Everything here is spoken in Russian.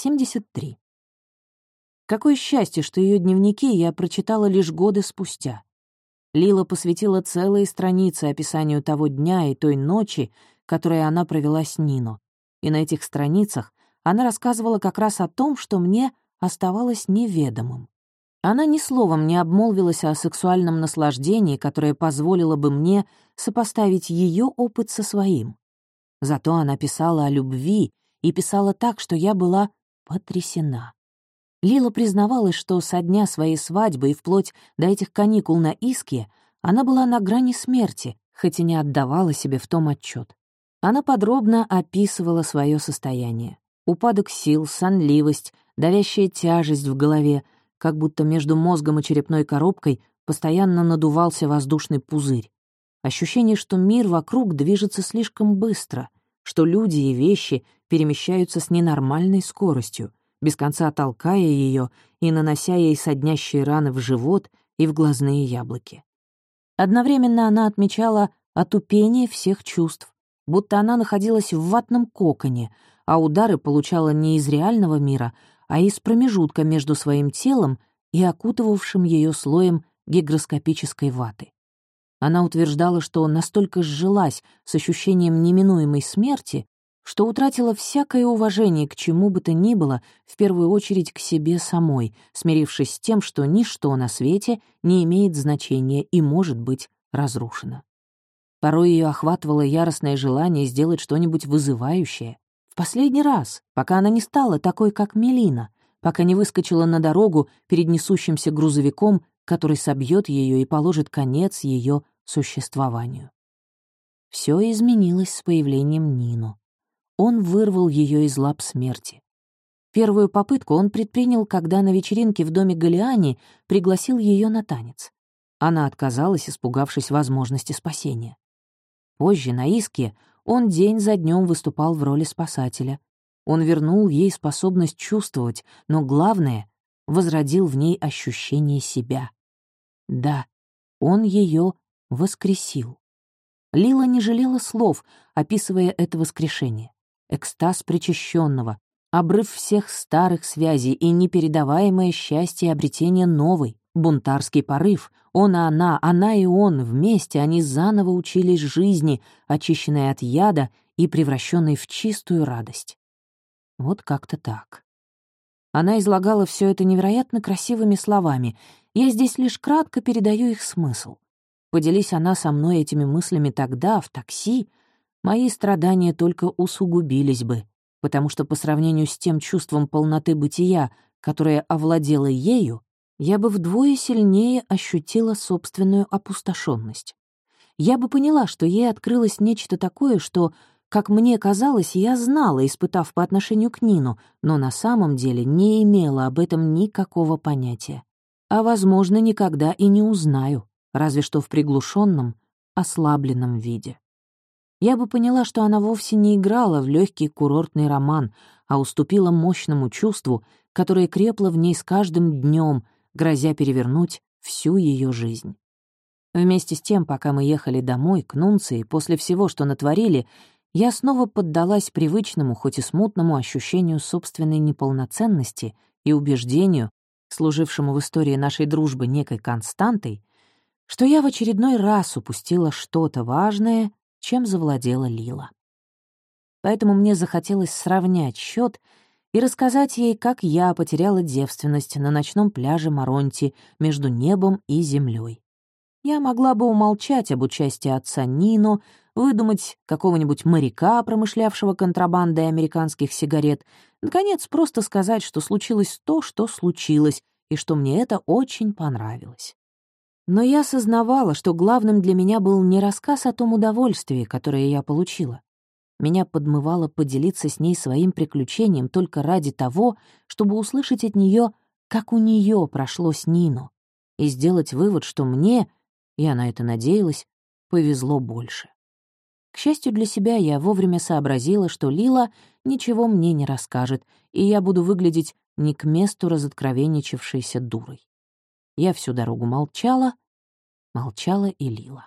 73. Какое счастье, что ее дневники я прочитала лишь годы спустя. Лила посвятила целые страницы описанию того дня и той ночи, которые она провела с Нино. И на этих страницах она рассказывала как раз о том, что мне оставалось неведомым. Она ни словом не обмолвилась о сексуальном наслаждении, которое позволило бы мне сопоставить ее опыт со своим. Зато она писала о любви и писала так, что я была потрясена. Лила признавалась, что со дня своей свадьбы и вплоть до этих каникул на Иске она была на грани смерти, хоть и не отдавала себе в том отчет. Она подробно описывала свое состояние. Упадок сил, сонливость, давящая тяжесть в голове, как будто между мозгом и черепной коробкой постоянно надувался воздушный пузырь. Ощущение, что мир вокруг движется слишком быстро, что люди и вещи перемещаются с ненормальной скоростью, без конца толкая ее и нанося ей соднящие раны в живот и в глазные яблоки. Одновременно она отмечала отупение всех чувств, будто она находилась в ватном коконе, а удары получала не из реального мира, а из промежутка между своим телом и окутывавшим ее слоем гигроскопической ваты. Она утверждала, что настолько сжилась с ощущением неминуемой смерти, что утратила всякое уважение к чему бы то ни было, в первую очередь к себе самой, смирившись с тем, что ничто на свете не имеет значения и может быть разрушено. Порой ее охватывало яростное желание сделать что-нибудь вызывающее. В последний раз, пока она не стала такой, как Мелина, пока не выскочила на дорогу перед несущимся грузовиком, который собьет ее и положит конец ее существованию. Все изменилось с появлением Нину. Он вырвал ее из лап смерти. Первую попытку он предпринял, когда на вечеринке в доме Галиани пригласил ее на танец. Она отказалась, испугавшись возможности спасения. Позже, на иске, он день за днем выступал в роли спасателя. Он вернул ей способность чувствовать, но главное — возродил в ней ощущение себя. Да, он ее воскресил. Лила не жалела слов, описывая это воскрешение. Экстаз причащенного, обрыв всех старых связей и непередаваемое счастье обретения новой, бунтарский порыв. Он и она, она и он, вместе они заново учились жизни, очищенной от яда и превращенной в чистую радость. Вот как-то так. Она излагала все это невероятно красивыми словами. Я здесь лишь кратко передаю их смысл. Поделись она со мной этими мыслями тогда, в такси, мои страдания только усугубились бы, потому что по сравнению с тем чувством полноты бытия, которое овладело ею, я бы вдвое сильнее ощутила собственную опустошенность. Я бы поняла, что ей открылось нечто такое, что, как мне казалось, я знала, испытав по отношению к Нину, но на самом деле не имела об этом никакого понятия. А, возможно, никогда и не узнаю, разве что в приглушенном, ослабленном виде. Я бы поняла, что она вовсе не играла в легкий курортный роман, а уступила мощному чувству, которое крепло в ней с каждым днем, грозя перевернуть всю ее жизнь. Вместе с тем, пока мы ехали домой, к Нунции, после всего, что натворили, я снова поддалась привычному, хоть и смутному ощущению собственной неполноценности и убеждению, служившему в истории нашей дружбы некой константой, что я в очередной раз упустила что-то важное, чем завладела Лила. Поэтому мне захотелось сравнять счет и рассказать ей, как я потеряла девственность на ночном пляже Маронти между небом и землей. Я могла бы умолчать об участии отца Нино, выдумать какого-нибудь моряка, промышлявшего контрабандой американских сигарет, наконец, просто сказать, что случилось то, что случилось, и что мне это очень понравилось. Но я осознавала, что главным для меня был не рассказ о том удовольствии, которое я получила, меня подмывало поделиться с ней своим приключением только ради того, чтобы услышать от нее, как у нее прошло с Нину, и сделать вывод, что мне, и она это надеялась, повезло больше. К счастью для себя, я вовремя сообразила, что Лила ничего мне не расскажет, и я буду выглядеть не к месту разоткровенничавшейся дурой. Я всю дорогу молчала, молчала и Лила.